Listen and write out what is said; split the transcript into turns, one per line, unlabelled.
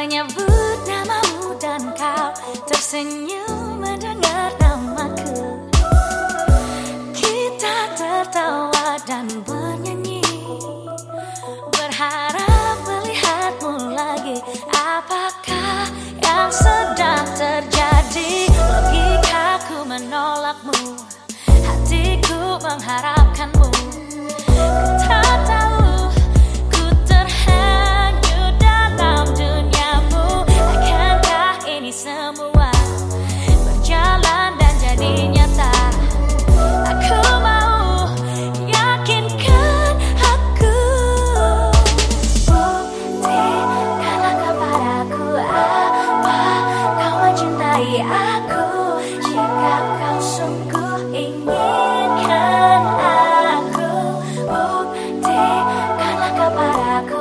menyebut namamu dan kau tersenyum mendengar namaku. Kita tertawa dan bernyanyi. Berharap melihatmu lagi. Apakah yang sedang terjadi? Logikaku menolakmu? Hatiku mengharapkanmu. menyukai aku jika kau sungguh ingin inginkan aku buktikanlah kepadaku